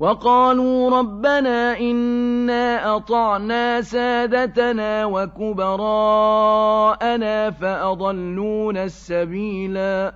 وَقَالُوا رَبَّنَا إِنَّا أَطَعْنَا سَادَتَنَا وَكُبَرَاءَنَا فَأَضَلُّونَا السَّبِيلَا.